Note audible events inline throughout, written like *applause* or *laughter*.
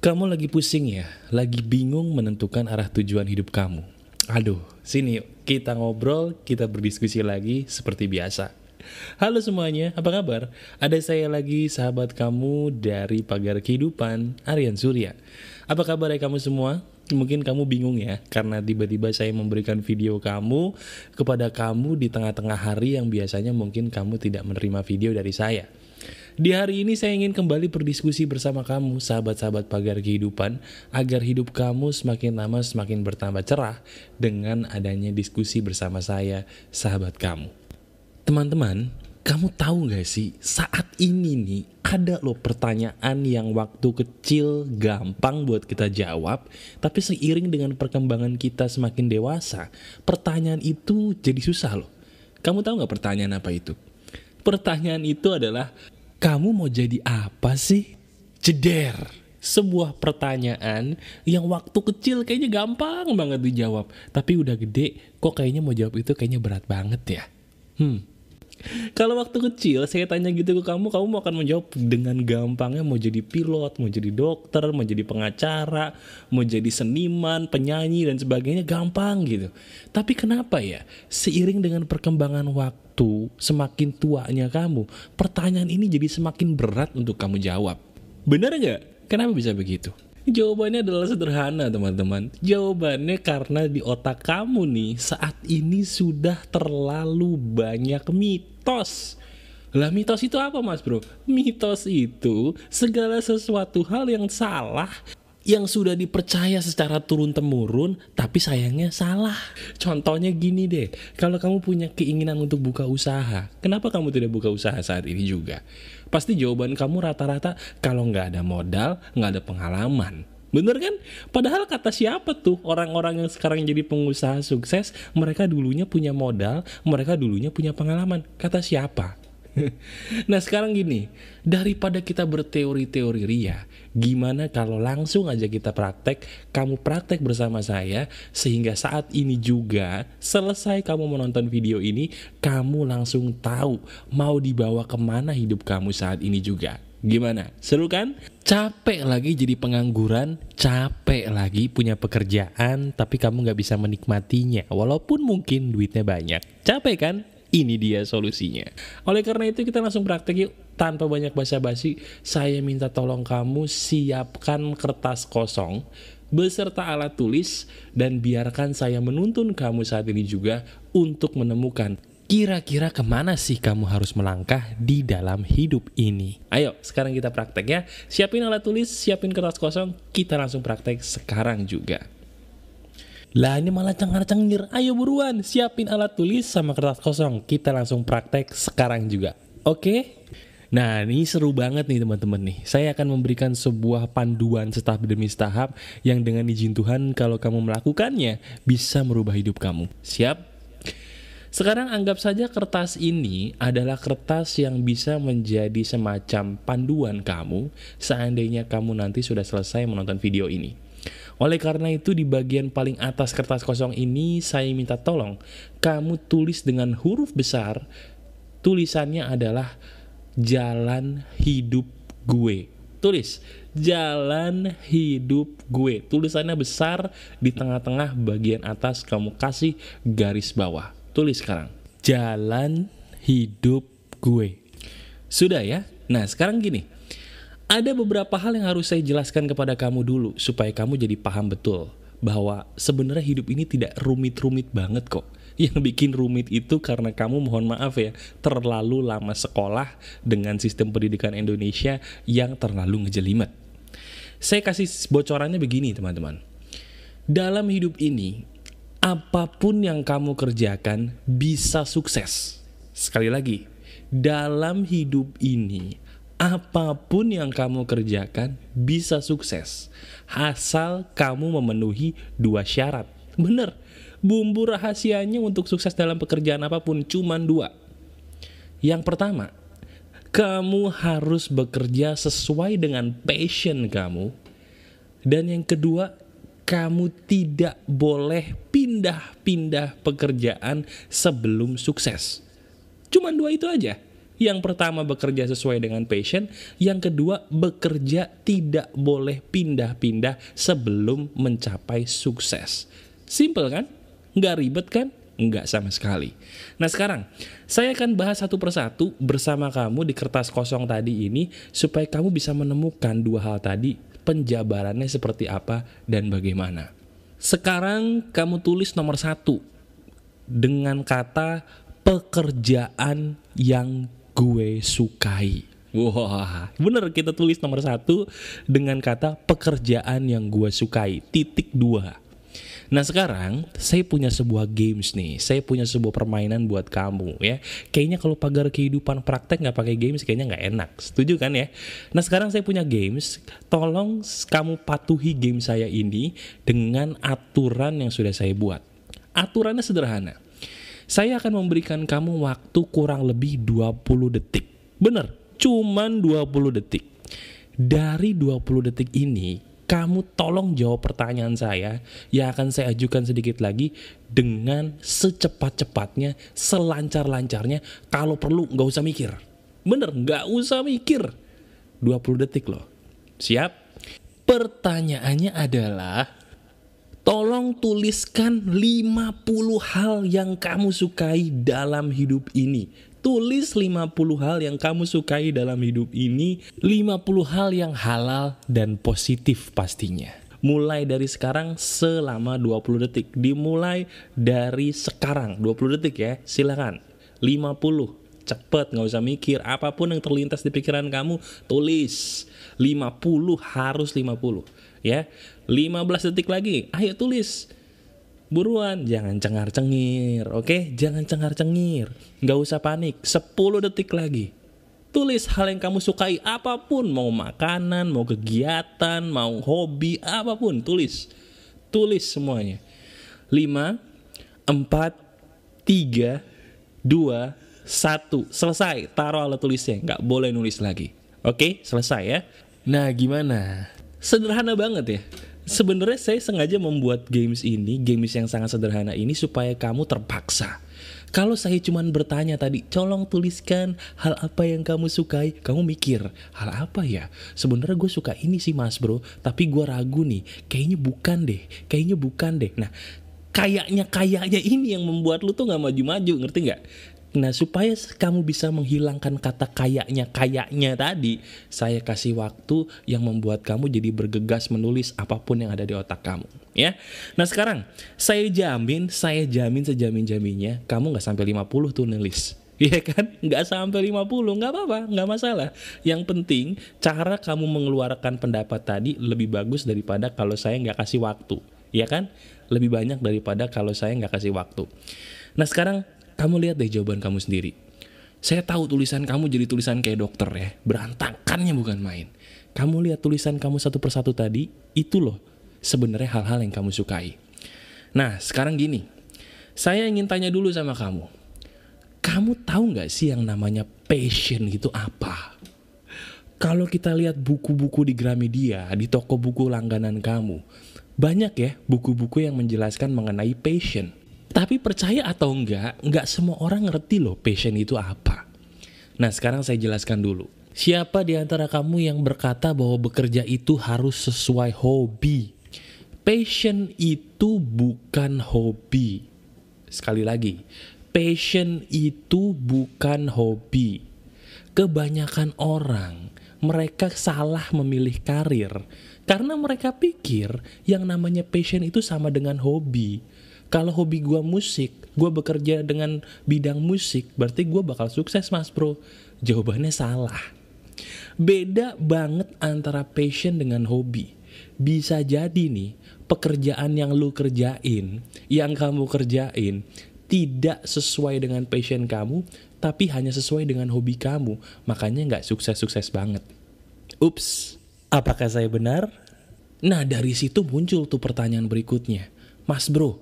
Kamu lagi pusing ya? Lagi bingung menentukan arah tujuan hidup kamu? Aduh, sini yuk, kita ngobrol, kita berdiskusi lagi seperti biasa. Halo semuanya, apa kabar? Ada saya lagi, sahabat kamu dari Pagar Kehidupan, Aryan Surya. Apa kabar ya kamu semua? Mungkin kamu bingung ya, karena tiba-tiba saya memberikan video kamu kepada kamu di tengah-tengah hari yang biasanya mungkin kamu tidak menerima video dari saya. Di hari ini saya ingin kembali berdiskusi bersama kamu, sahabat-sahabat pagar kehidupan, agar hidup kamu semakin lama semakin bertambah cerah dengan adanya diskusi bersama saya, sahabat kamu. Teman-teman, kamu tahu gak sih, saat ini nih ada loh pertanyaan yang waktu kecil gampang buat kita jawab, tapi seiring dengan perkembangan kita semakin dewasa, pertanyaan itu jadi susah loh. Kamu tahu gak pertanyaan apa itu? Pertanyaan itu adalah, kamu mau jadi apa sih? Jeder. Sebuah pertanyaan yang waktu kecil kayaknya gampang banget dijawab. Tapi udah gede, kok kayaknya mau jawab itu kayaknya berat banget ya. Hmm, kalau waktu kecil saya tanya gitu ke kamu, kamu akan menjawab dengan gampangnya mau jadi pilot, mau jadi dokter, mau jadi pengacara, mau jadi seniman, penyanyi dan sebagainya gampang gitu. Tapi kenapa ya? Seiring dengan perkembangan waktu, semakin tuanya kamu, pertanyaan ini jadi semakin berat untuk kamu jawab. Benar nggak? Kenapa bisa begitu? Jawabannya adalah sederhana teman-teman Jawabannya karena di otak kamu nih saat ini sudah terlalu banyak mitos Lah mitos itu apa mas bro? Mitos itu segala sesuatu hal yang salah yang sudah dipercaya secara turun-temurun, tapi sayangnya salah. Contohnya gini deh, kalau kamu punya keinginan untuk buka usaha, kenapa kamu tidak buka usaha saat ini juga? Pasti jawaban kamu rata-rata kalau nggak ada modal, nggak ada pengalaman. Bener kan? Padahal kata siapa tuh orang-orang yang sekarang jadi pengusaha sukses, mereka dulunya punya modal, mereka dulunya punya pengalaman. Kata siapa? *laughs* nah sekarang gini, daripada kita berteori-teori ria, gimana kalau langsung aja kita praktek, kamu praktek bersama saya, sehingga saat ini juga, selesai kamu menonton video ini, kamu langsung tahu mau dibawa ke mana hidup kamu saat ini juga. Gimana? Seru kan? Capek lagi jadi pengangguran, capek lagi punya pekerjaan, tapi kamu gak bisa menikmatinya, walaupun mungkin duitnya banyak. Capek kan? Ini dia solusinya. Oleh karena itu kita langsung praktek yuk tanpa banyak basa-basi. Saya minta tolong kamu siapkan kertas kosong beserta alat tulis dan biarkan saya menuntun kamu saat ini juga untuk menemukan kira-kira ke mana sih kamu harus melangkah di dalam hidup ini. Ayo, sekarang kita praktek ya. Siapin alat tulis, siapin kertas kosong, kita langsung praktek sekarang juga. Lah ini malah cengar-cengir. Ayo buruan, siapin alat tulis sama kertas kosong. Kita langsung praktek sekarang juga. Oke? Nah ini seru banget nih teman-teman nih. Saya akan memberikan sebuah panduan setahap demi setahap yang dengan izin Tuhan kalau kamu melakukannya bisa merubah hidup kamu. Siap? Sekarang anggap saja kertas ini adalah kertas yang bisa menjadi semacam panduan kamu seandainya kamu nanti sudah selesai menonton video ini. Oleh karena itu di bagian paling atas kertas kosong ini saya minta tolong kamu tulis dengan huruf besar tulisannya adalah jalan hidup gue. Tulis jalan hidup gue. Tulisannya besar di tengah-tengah bagian atas kamu kasih garis bawah. Tulis sekarang. Jalan hidup gue. Sudah ya? Nah, sekarang gini. Ada beberapa hal yang harus saya jelaskan kepada kamu dulu supaya kamu jadi paham betul bahwa sebenarnya hidup ini tidak rumit-rumit banget kok. *laughs* Yang bikin rumit itu karena kamu mohon maaf ya, terlalu lama sekolah dengan sistem pendidikan Indonesia yang terlalu ngejelimet. Saya kasih bocorannya begini teman-teman. Dalam hidup ini, apa pun yang kamu kerjakan bisa sukses. Sekali lagi, dalam hidup ini apa pun yang kamu kerjakan bisa sukses. Asal kamu memenuhi dua syarat. Bener, bumbu rahasianya untuk sukses dalam pekerjaan apa pun cuma dua. Yang pertama, kamu harus bekerja sesuai dengan passion kamu. Dan yang kedua, kamu tidak boleh pindah-pindah pekerjaan sebelum sukses. Cuma dua itu aja. Yang pertama bekerja sesuai dengan passion, yang kedua bekerja tidak boleh pindah-pindah sebelum mencapai sukses. Simple kan? Nggak ribet kan? Nggak sama sekali. Nah sekarang, saya akan bahas satu persatu bersama kamu di kertas kosong tadi ini supaya kamu bisa menemukan dua hal tadi, penjabarannya seperti apa dan bagaimana. Sekarang kamu tulis nomor satu dengan kata pekerjaan yang gue sukai. Wah, bener kita tulis nomor satu dengan kata pekerjaan yang gue sukai. Titik dua. Nah sekarang saya punya sebuah games nih, saya punya sebuah permainan buat kamu ya. Kayaknya kalau pagar kehidupan praktek nggak pakai games kayaknya nggak enak, setuju kan ya? Nah sekarang saya punya games, tolong kamu patuhi game saya ini dengan aturan yang sudah saya buat. Aturannya sederhana. Saya akan memberikan kamu waktu kurang lebih 20 detik. Bener, cuman 20 detik. Dari 20 detik ini, kamu tolong jawab pertanyaan saya yang akan saya ajukan sedikit lagi dengan secepat-cepatnya, selancar-lancarnya. Kalau perlu nggak usah mikir. Bener, nggak usah mikir. 20 detik loh. Siap? Pertanyaannya adalah, tolong tuliskan 50 hal yang kamu sukai dalam hidup ini. Tulis 50 hal yang kamu sukai dalam hidup ini, 50 hal yang halal dan positif pastinya. Mulai dari sekarang selama 20 detik. Dimulai dari sekarang 20 detik ya. Silakan. 50 cepet nggak usah mikir apa pun yang terlintas di pikiran kamu tulis 50 harus 50 ya 15 detik lagi ayo tulis Buruan, jangan cengar-cengir, oke? Jangan cengar-cengir, nggak usah panik. 10 detik lagi. Tulis hal yang kamu sukai apa pun, mau makanan, mau kegiatan, mau hobi, apa pun, tulis. Tulis semuanya. 5, 4, 3, 2, 1. Selesai, taruh alat tulisnya, nggak boleh nulis lagi. Oke, selesai ya. Nah, gimana? Sederhana banget ya sebenarnya saya sengaja membuat games ini, games yang sangat sederhana ini supaya kamu terpaksa. Kalau saya cuma bertanya tadi, tolong tuliskan hal apa yang kamu sukai. Kamu mikir, hal apa ya? Sebenarnya gue suka ini sih mas bro, tapi gue ragu nih. Kayaknya bukan deh, kayaknya bukan deh. Nah, kayaknya kayaknya ini yang membuat lu tuh nggak maju-maju, ngerti nggak? Nah, supaya kamu bisa menghilangkan kata kayaknya kayaknya tadi, saya kasih waktu yang membuat kamu jadi bergegas menulis apa pun yang ada di otak kamu, ya. Nah, sekarang saya jamin, saya jamin sejamin-jaminnya kamu nggak sampai 50 tuh nulis. *laughs* Iya kan? Nggak sampai 50, nggak apa-apa, nggak masalah. Yang penting, cara kamu mengeluarkan pendapat tadi lebih bagus daripada kalau saya nggak kasih waktu. Iya kan? Lebih banyak daripada kalau saya nggak kasih waktu. Nah sekarang kamu lihat deh jawaban kamu sendiri. Saya tahu tulisan kamu jadi tulisan kayak dokter ya. Berantakannya bukan main. Kamu lihat tulisan kamu satu persatu tadi, itu loh sebenarnya hal-hal yang kamu sukai. Nah, sekarang gini. Saya ingin tanya dulu sama kamu. Kamu tahu nggak sih yang namanya passion itu apa? Kalau kita lihat buku-buku di Gramedia, di toko buku langganan kamu, banyak ya buku-buku yang menjelaskan mengenai passion. Tapi percaya atau enggak, enggak semua orang ngerti loh passion itu apa. Nah sekarang saya jelaskan dulu. Siapa di antara kamu yang berkata bahwa bekerja itu harus sesuai hobi? Passion itu bukan hobi. Sekali lagi, passion itu bukan hobi. Kebanyakan orang mereka salah memilih karir karena mereka pikir yang namanya passion itu sama dengan hobi. Kalau hobi gue musik, gue bekerja dengan bidang musik, berarti gue bakal sukses mas bro. Jawabannya salah. Beda banget antara passion dengan hobi. Bisa jadi nih, pekerjaan yang lu kerjain, yang kamu kerjain, tidak sesuai dengan passion kamu, tapi hanya sesuai dengan hobi kamu. Makanya nggak sukses-sukses banget. Ups, apakah saya benar? Nah dari situ muncul tuh pertanyaan berikutnya. Mas bro,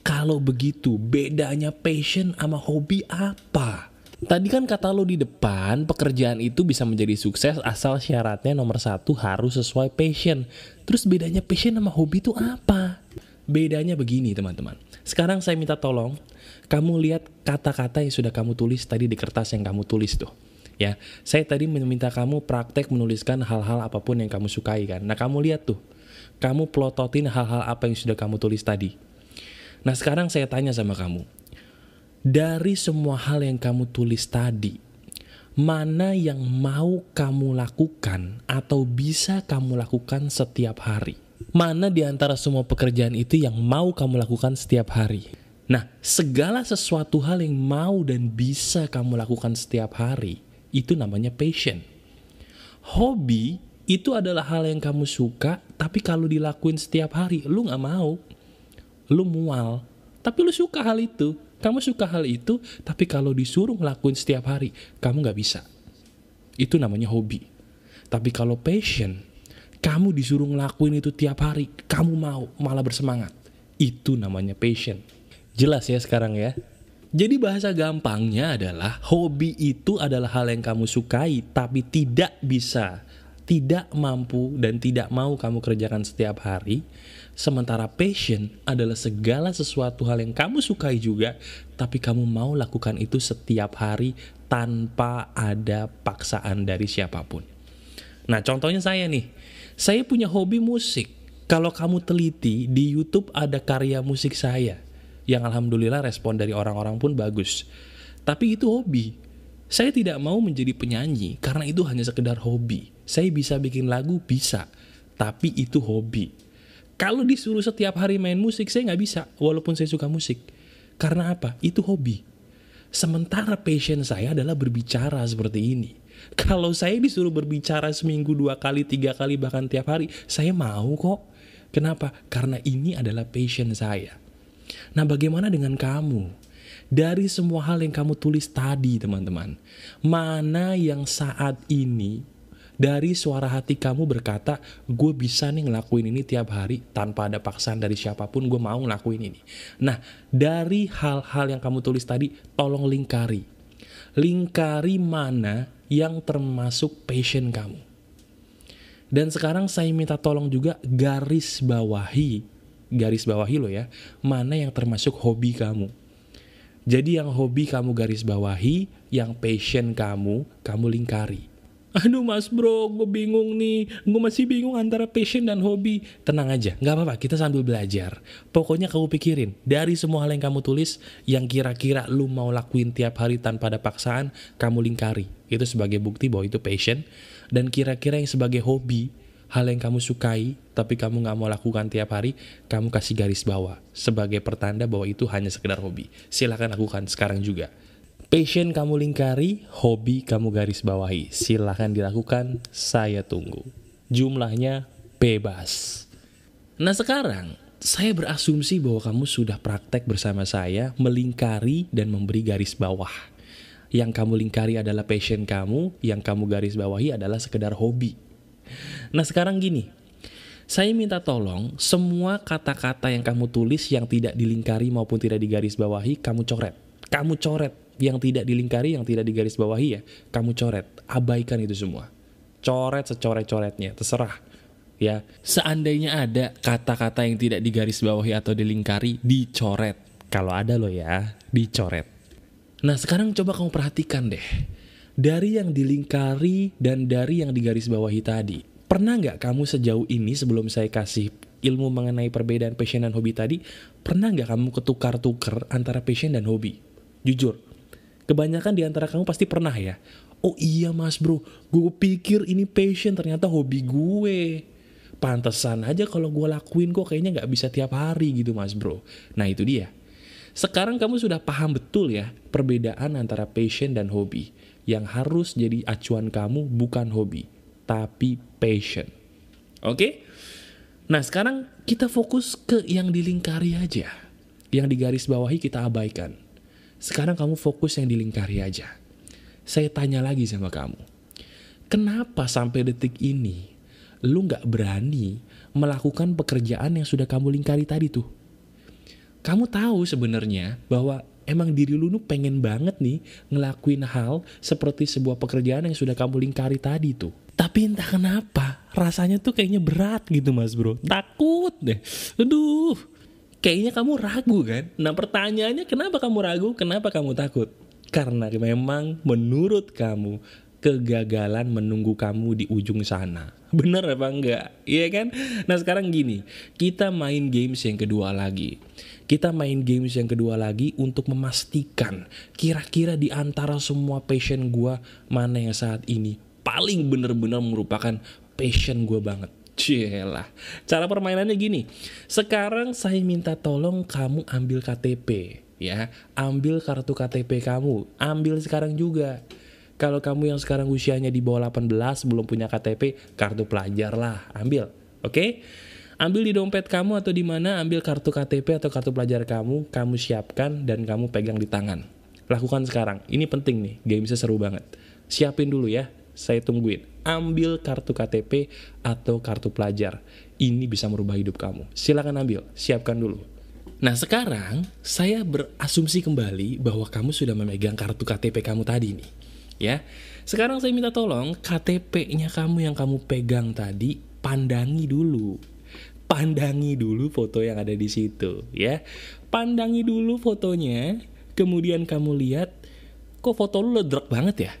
kalau begitu, bedanya passion sama hobi apa? Tadi kan kata lo di depan, pekerjaan itu bisa menjadi sukses asal syaratnya nomor satu harus sesuai passion. Terus bedanya passion sama hobi itu apa? Bedanya begini teman-teman. Sekarang saya minta tolong, kamu lihat kata-kata yang sudah kamu tulis tadi di kertas yang kamu tulis tuh. Ya, saya tadi meminta kamu praktek menuliskan hal-hal apa pun yang kamu sukai kan. Nah, kamu lihat tuh, kamu plototin hal-hal apa yang sudah kamu tulis tadi. Nah, sekarang saya tanya sama kamu. Dari semua hal yang kamu tulis tadi, mana yang mau kamu lakukan atau bisa kamu lakukan setiap hari? Mana di antara semua pekerjaan itu yang mau kamu lakukan setiap hari? Nah, segala sesuatu hal yang mau dan bisa kamu lakukan setiap hari, itu namanya passion. Hobi itu adalah hal yang kamu suka, tapi kalau dilakuin setiap hari, lu gak mau. Lu mual, tapi lu suka hal itu. Kamu suka hal itu, tapi kalau disuruh ngelakuin setiap hari, kamu gak bisa. Itu namanya hobi. Tapi kalau passion, kamu disuruh ngelakuin itu tiap hari, kamu mau, malah bersemangat. Itu namanya passion. Jelas ya sekarang ya? Jadi bahasa gampangnya adalah hobi itu adalah hal yang kamu sukai tapi tidak bisa, tidak mampu dan tidak mau kamu kerjakan setiap hari. Sementara passion adalah segala sesuatu hal yang kamu sukai juga tapi kamu mau lakukan itu setiap hari tanpa ada paksaan dari siapa pun. Nah contohnya saya nih, saya punya hobi musik. Kalau kamu teliti di YouTube ada karya musik saya yang alhamdulillah respon dari orang-orang pun bagus. Tapi itu hobi. Saya tidak mau menjadi penyanyi karena itu hanya sekedar hobi. Saya bisa bikin lagu, bisa. Tapi itu hobi. Kalau disuruh setiap hari main musik, saya nggak bisa, walaupun saya suka musik. Karena apa? Itu hobi. Sementara passion saya adalah berbicara seperti ini. Kalau saya disuruh berbicara seminggu dua kali, tiga kali, bahkan tiap hari, saya mau kok. Kenapa? Karena ini adalah passion saya. Nah, bagaimana dengan kamu? Dari semua hal yang kamu tulis tadi, teman-teman, mana yang saat ini dari suara hati kamu berkata, gue bisa nih ngelakuin ini tiap hari tanpa ada paksaan dari siapa pun, gue mau ngelakuin ini. Nah, dari hal-hal yang kamu tulis tadi, tolong lingkari. Lingkari mana yang termasuk passion kamu. Dan sekarang saya minta tolong juga garis bawahi garis bawahi lo ya, mana yang termasuk hobi kamu. Jadi yang hobi kamu garis bawahi, yang passion kamu, kamu lingkari. Aduh mas bro, gue bingung nih. Gue masih bingung antara passion dan hobi. Tenang aja, gak apa-apa, kita sambil belajar. Pokoknya kamu pikirin, dari semua hal yang kamu tulis, yang kira-kira lu mau lakuin tiap hari tanpa ada paksaan, kamu lingkari. Itu sebagai bukti bahwa itu passion. Dan kira-kira yang sebagai hobi, hal yang kamu sukai tapi kamu nggak mau lakukan tiap hari, kamu kasih garis bawah sebagai pertanda bahwa itu hanya sekedar hobi. Silahkan lakukan sekarang juga. Passion kamu lingkari, hobi kamu garis bawahi. Silahkan dilakukan, saya tunggu. Jumlahnya bebas. Nah sekarang, saya berasumsi bahwa kamu sudah praktek bersama saya melingkari dan memberi garis bawah. Yang kamu lingkari adalah passion kamu, yang kamu garis bawahi adalah sekedar hobi Nah sekarang gini, saya minta tolong semua kata-kata yang kamu tulis yang tidak dilingkari maupun tidak digaris bawahi, kamu coret. Kamu coret yang tidak dilingkari, yang tidak digaris bawahi ya, kamu coret. Abaikan itu semua. Coret secoret-coretnya, terserah. Ya, seandainya ada kata-kata yang tidak digaris bawahi atau dilingkari, dicoret. Kalau ada loh ya, dicoret. Nah sekarang coba kamu perhatikan deh dari yang dilingkari dan dari yang digaris bawahi tadi. Pernah nggak kamu sejauh ini sebelum saya kasih ilmu mengenai perbedaan passion dan hobi tadi, pernah nggak kamu ketukar-tukar antara passion dan hobi? Jujur, kebanyakan di antara kamu pasti pernah ya. Oh iya mas bro, gue pikir ini passion ternyata hobi gue. Pantesan aja kalau gue lakuin kok kayaknya nggak bisa tiap hari gitu mas bro. Nah itu dia. Sekarang kamu sudah paham betul ya perbedaan antara passion dan hobi yang harus jadi acuan kamu bukan hobi, tapi passion. Oke? Nah, sekarang kita fokus ke yang dilingkari aja. Yang digaris bawahi kita abaikan. Sekarang kamu fokus yang dilingkari aja. Saya tanya lagi sama kamu. Kenapa sampai detik ini lu nggak berani melakukan pekerjaan yang sudah kamu lingkari tadi tuh? Kamu tahu sebenarnya bahwa emang diri lu nu pengen banget nih ngelakuin hal seperti sebuah pekerjaan yang sudah kamu lingkari tadi tuh. Tapi entah kenapa, rasanya tuh kayaknya berat gitu mas bro. Takut deh. Aduh, kayaknya kamu ragu kan? Nah pertanyaannya kenapa kamu ragu? Kenapa kamu takut? Karena memang menurut kamu kegagalan menunggu kamu di ujung sana. *laughs* Bener apa enggak? Iya kan? Nah sekarang gini, kita main games yang kedua lagi. Kita main games yang kedua lagi untuk memastikan kira-kira di antara semua passion gue mana yang saat ini paling bener-bener merupakan passion gue banget. Cielah. Cara permainannya gini. Sekarang saya minta tolong kamu ambil KTP ya. Ambil kartu KTP kamu. Ambil sekarang juga. Kalau kamu yang sekarang usianya di bawah 18 belum punya KTP, kartu pelajar lah, ambil. Oke? Okay? Ambil di dompet kamu atau di mana, ambil kartu KTP atau kartu pelajar kamu, kamu siapkan dan kamu pegang di tangan. Lakukan sekarang. Ini penting nih, gamesnya seru banget. Siapin dulu ya, saya tungguin. Ambil kartu KTP atau kartu pelajar. Ini bisa merubah hidup kamu. Silakan ambil, siapkan dulu. Nah sekarang saya berasumsi kembali bahwa kamu sudah memegang kartu KTP kamu tadi nih. Ya, sekarang saya minta tolong KTP-nya kamu yang kamu pegang tadi pandangi dulu. Pandangi dulu foto yang ada di situ ya. Pandangi dulu fotonya, kemudian kamu lihat kok foto lu ledrak banget ya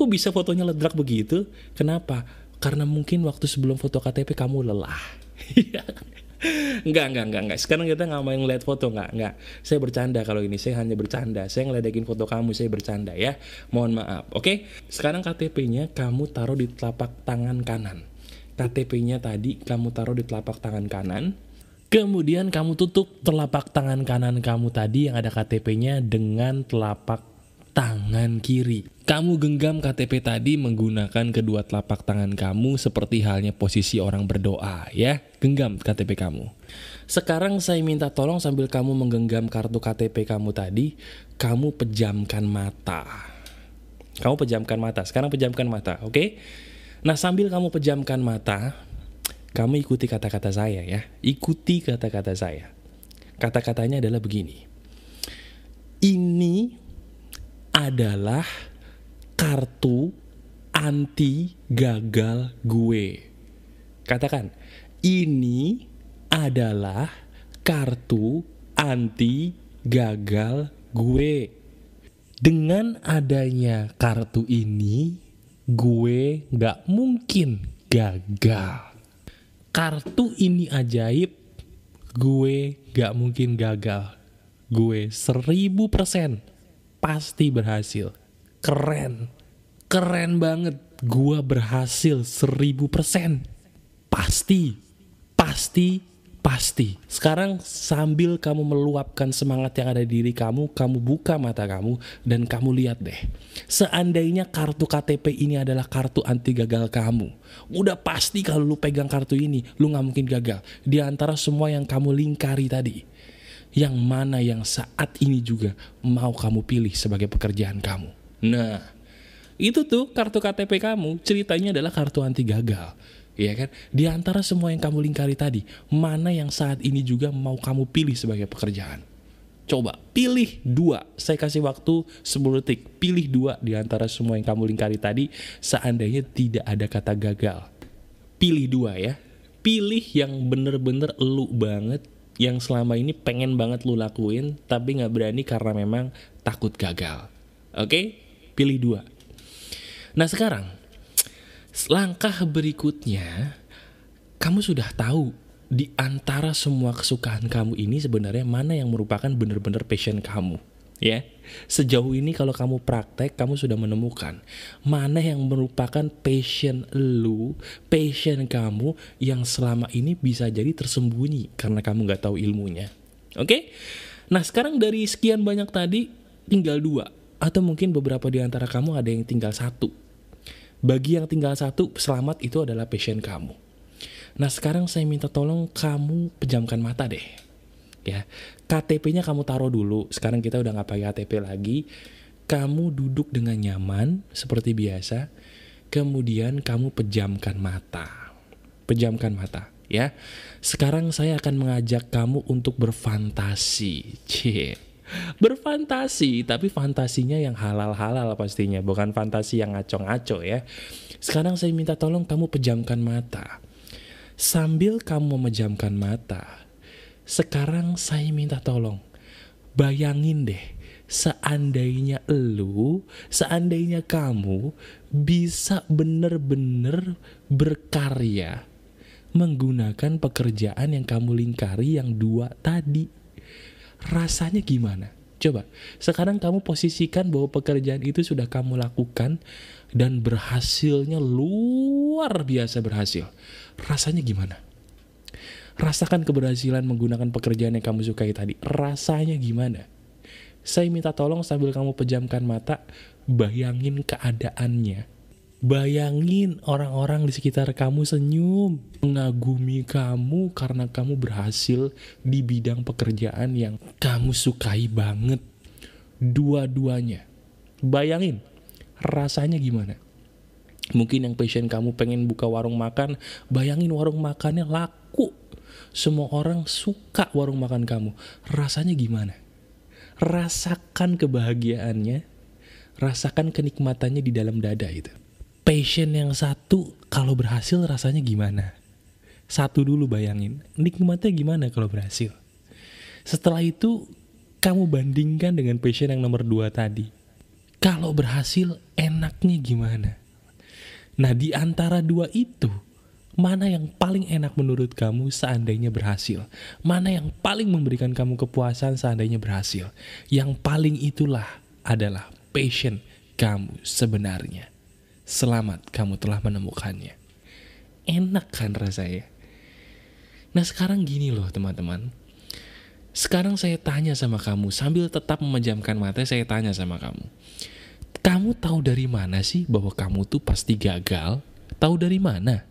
kok bisa fotonya ledrak begitu? Kenapa? Karena mungkin waktu sebelum foto KTP kamu lelah. *laughs* enggak, enggak, enggak, enggak. Sekarang kita nggak mau ngeliat foto, enggak, enggak. Saya bercanda kalau ini, saya hanya bercanda. Saya ngeledekin foto kamu, saya bercanda ya. Mohon maaf, oke? Okay? Sekarang KTP-nya kamu taruh di telapak tangan kanan. KTP-nya tadi kamu taruh di telapak tangan kanan. Kemudian kamu tutup telapak tangan kanan kamu tadi yang ada KTP-nya dengan telapak tangan kiri. Kamu genggam KTP tadi menggunakan kedua telapak tangan kamu seperti halnya posisi orang berdoa ya. Genggam KTP kamu. Sekarang saya minta tolong sambil kamu menggenggam kartu KTP kamu tadi, kamu pejamkan mata. Kamu pejamkan mata. Sekarang pejamkan mata, oke? Okay? Nah, sambil kamu pejamkan mata, kamu ikuti kata-kata saya ya. Ikuti kata-kata saya. Kata-katanya adalah begini. Ini adalah kartu anti gagal gue. Katakan, ini adalah kartu anti gagal gue. Dengan adanya kartu ini, gue gak mungkin gagal. Kartu ini ajaib, gue gak mungkin gagal. Gue seribu persen pasti berhasil. Keren. Keren banget. Gua berhasil seribu persen. Pasti. Pasti. Pasti. Sekarang sambil kamu meluapkan semangat yang ada di diri kamu, kamu buka mata kamu dan kamu lihat deh. Seandainya kartu KTP ini adalah kartu anti gagal kamu. Udah pasti kalau lu pegang kartu ini, lu gak mungkin gagal. Di antara semua yang kamu lingkari tadi yang mana yang saat ini juga mau kamu pilih sebagai pekerjaan kamu. Nah, itu tuh kartu KTP kamu, ceritanya adalah kartu anti gagal. Ya kan? Di antara semua yang kamu lingkari tadi, mana yang saat ini juga mau kamu pilih sebagai pekerjaan? Coba pilih dua. Saya kasih waktu 10 detik. Pilih dua di antara semua yang kamu lingkari tadi, seandainya tidak ada kata gagal. Pilih dua ya. Pilih yang bener-bener elu banget yang selama ini pengen banget lu lakuin tapi nggak berani karena memang takut gagal. Oke, okay? pilih dua. Nah sekarang langkah berikutnya kamu sudah tahu di antara semua kesukaan kamu ini sebenarnya mana yang merupakan benar-benar passion kamu ya. Sejauh ini kalau kamu praktek, kamu sudah menemukan mana yang merupakan passion lu, passion kamu yang selama ini bisa jadi tersembunyi karena kamu nggak tahu ilmunya. Oke? Okay? Nah sekarang dari sekian banyak tadi, tinggal dua. Atau mungkin beberapa di antara kamu ada yang tinggal satu. Bagi yang tinggal satu, selamat itu adalah passion kamu. Nah sekarang saya minta tolong kamu pejamkan mata deh ya. KTP-nya kamu taruh dulu. Sekarang kita udah nggak pakai KTP lagi. Kamu duduk dengan nyaman seperti biasa. Kemudian kamu pejamkan mata. Pejamkan mata ya. Sekarang saya akan mengajak kamu untuk berfantasi. Cie. Berfantasi tapi fantasinya yang halal-halal pastinya. Bukan fantasi yang ngaco-ngaco ya. Sekarang saya minta tolong kamu pejamkan mata. Sambil kamu memejamkan mata sekarang saya minta tolong, bayangin deh, seandainya lu, seandainya kamu bisa bener-bener berkarya menggunakan pekerjaan yang kamu lingkari yang dua tadi. Rasanya gimana? Coba, sekarang kamu posisikan bahwa pekerjaan itu sudah kamu lakukan dan berhasilnya luar biasa berhasil. Rasanya gimana? Rasakan keberhasilan menggunakan pekerjaan yang kamu sukai tadi. Rasanya gimana? Saya minta tolong sambil kamu pejamkan mata, bayangin keadaannya Bayangin orang-orang di sekitar kamu senyum, mengagumi kamu karena kamu berhasil di bidang pekerjaan yang kamu sukai banget. Dua-duanya. Bayangin, rasanya gimana? Mungkin yang passion kamu pengen buka warung makan, bayangin warung makannya laku. Semua orang suka warung makan kamu. Rasanya gimana? Rasakan kebahagiaannya, rasakan kenikmatannya di dalam dada itu passion yang satu kalau berhasil rasanya gimana? Satu dulu bayangin, nikmatnya gimana kalau berhasil? Setelah itu, kamu bandingkan dengan passion yang nomor dua tadi. Kalau berhasil, enaknya gimana? Nah, di antara dua itu, mana yang paling enak menurut kamu seandainya berhasil? Mana yang paling memberikan kamu kepuasan seandainya berhasil? Yang paling itulah adalah passion kamu sebenarnya. Selamat kamu telah menemukannya. Enak kan rasanya? Nah sekarang gini loh teman-teman. Sekarang saya tanya sama kamu sambil tetap memejamkan mata saya tanya sama kamu. Kamu tahu dari mana sih bahwa kamu tuh pasti gagal? Tahu dari mana?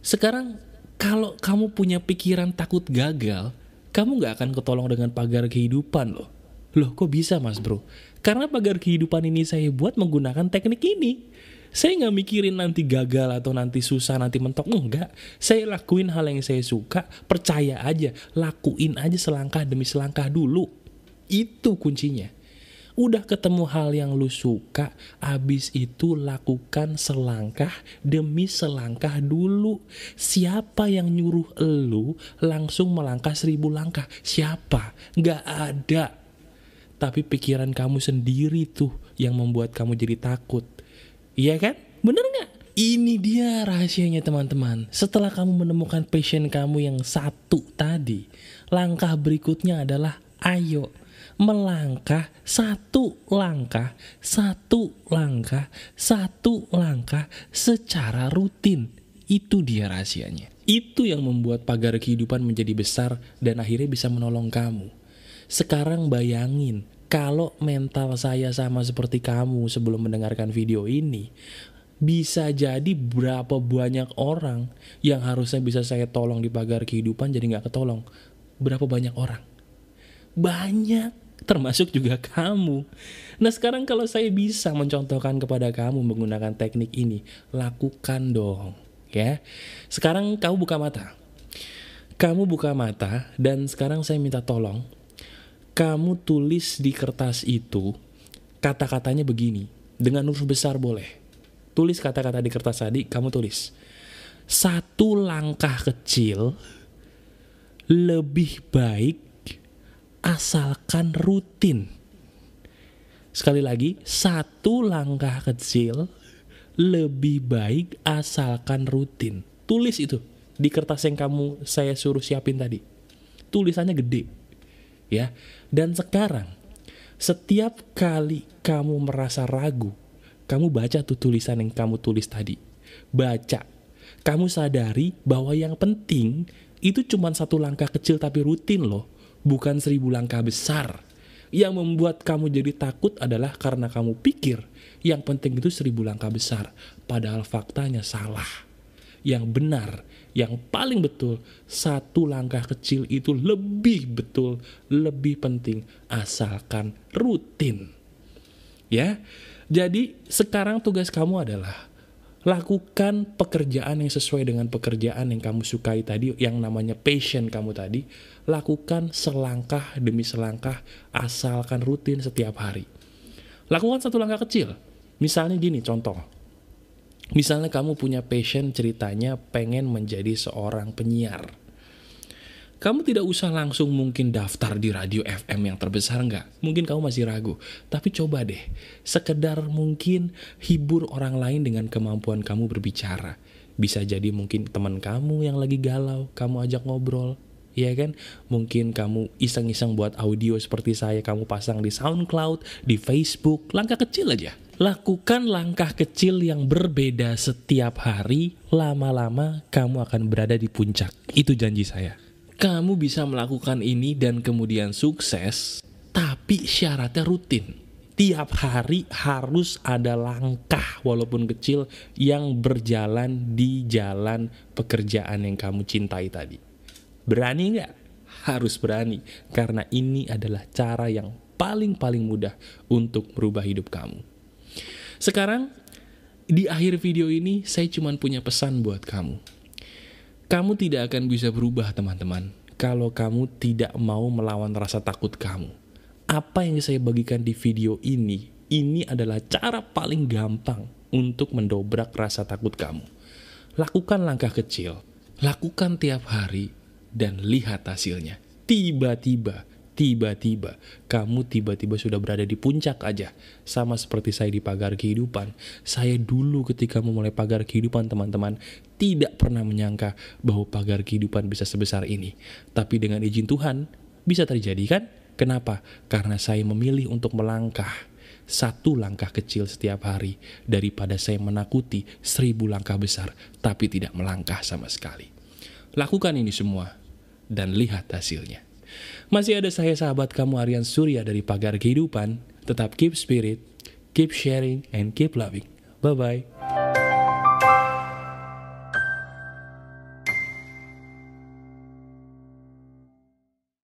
Sekarang kalau kamu punya pikiran takut gagal, kamu gak akan ketolong dengan pagar kehidupan loh. Loh kok bisa mas bro? Karena pagar kehidupan ini saya buat menggunakan teknik ini. Saya nggak mikirin nanti gagal atau nanti susah, nanti mentok. Enggak. Saya lakuin hal yang saya suka, percaya aja. Lakuin aja selangkah demi selangkah dulu. Itu kuncinya. Udah ketemu hal yang lu suka, abis itu lakukan selangkah demi selangkah dulu. Siapa yang nyuruh lu langsung melangkah seribu langkah? Siapa? Gak ada. Tapi pikiran kamu sendiri tuh yang membuat kamu jadi takut Iya kan? Bener nggak? Ini dia rahasianya teman-teman. Setelah kamu menemukan passion kamu yang satu tadi, langkah berikutnya adalah ayo melangkah satu langkah, satu langkah, satu langkah secara rutin. Itu dia rahasianya. Itu yang membuat pagar kehidupan menjadi besar dan akhirnya bisa menolong kamu. Sekarang bayangin, kalau mental saya sama seperti kamu sebelum mendengarkan video ini, bisa jadi berapa banyak orang yang harusnya bisa saya tolong di pagar kehidupan jadi nggak ketolong. Berapa banyak orang? Banyak, termasuk juga kamu. Nah sekarang kalau saya bisa mencontohkan kepada kamu menggunakan teknik ini, lakukan dong. Ya, sekarang kamu buka mata. Kamu buka mata dan sekarang saya minta tolong kamu tulis di kertas itu kata-katanya begini. Dengan huruf besar boleh. Tulis kata-kata di kertas tadi, kamu tulis. Satu langkah kecil lebih baik asalkan rutin. Sekali lagi, satu langkah kecil lebih baik asalkan rutin. Tulis itu di kertas yang kamu saya suruh siapin tadi. Tulisannya gede. Ya. Dan sekarang, setiap kali kamu merasa ragu, kamu baca tuh tulisan yang kamu tulis tadi. Baca. Kamu sadari bahwa yang penting itu cuma satu langkah kecil tapi rutin loh. Bukan seribu langkah besar. Yang membuat kamu jadi takut adalah karena kamu pikir yang penting itu seribu langkah besar. Padahal faktanya salah yang benar, yang paling betul, satu langkah kecil itu lebih betul, lebih penting, asalkan rutin. Ya, jadi sekarang tugas kamu adalah lakukan pekerjaan yang sesuai dengan pekerjaan yang kamu sukai tadi, yang namanya passion kamu tadi. Lakukan selangkah demi selangkah, asalkan rutin setiap hari. Lakukan satu langkah kecil. Misalnya gini, contoh Misalnya kamu punya passion ceritanya pengen menjadi seorang penyiar. Kamu tidak usah langsung mungkin daftar di radio FM yang terbesar enggak. Mungkin kamu masih ragu. Tapi coba deh, sekedar mungkin hibur orang lain dengan kemampuan kamu berbicara. Bisa jadi mungkin teman kamu yang lagi galau, kamu ajak ngobrol. Ya kan? Mungkin kamu iseng-iseng buat audio seperti saya, kamu pasang di SoundCloud, di Facebook, langkah kecil aja. Lakukan langkah kecil yang berbeda setiap hari, lama-lama kamu akan berada di puncak. Itu janji saya kamu bisa melakukan ini dan kemudian sukses, tapi syaratnya rutin. Tiap hari harus ada langkah walaupun kecil yang berjalan di jalan pekerjaan yang kamu cintai tadi. Berani nggak? Harus berani, karena ini adalah cara yang paling-paling mudah untuk merubah hidup kamu. Sekarang, di akhir video ini, saya cuma punya pesan buat kamu kamu tidak akan bisa berubah teman-teman kalau kamu tidak mau melawan rasa takut kamu. Apa yang saya bagikan di video ini, ini adalah cara paling gampang untuk mendobrak rasa takut kamu. Lakukan langkah kecil, lakukan tiap hari, dan lihat hasilnya. Tiba-tiba tiba-tiba kamu tiba-tiba sudah berada di puncak aja. Sama seperti saya di pagar kehidupan. Saya dulu ketika memulai pagar kehidupan teman-teman tidak pernah menyangka bahwa pagar kehidupan bisa sebesar ini. Tapi dengan izin Tuhan bisa terjadi kan? Kenapa? Karena saya memilih untuk melangkah satu langkah kecil setiap hari daripada saya menakuti seribu langkah besar tapi tidak melangkah sama sekali. Lakukan ini semua dan lihat hasilnya. Masih ada saya sahabat kamu Aryan Surya dari Pagar Kehidupan. Tetap keep spirit, keep sharing, and keep loving. Bye-bye.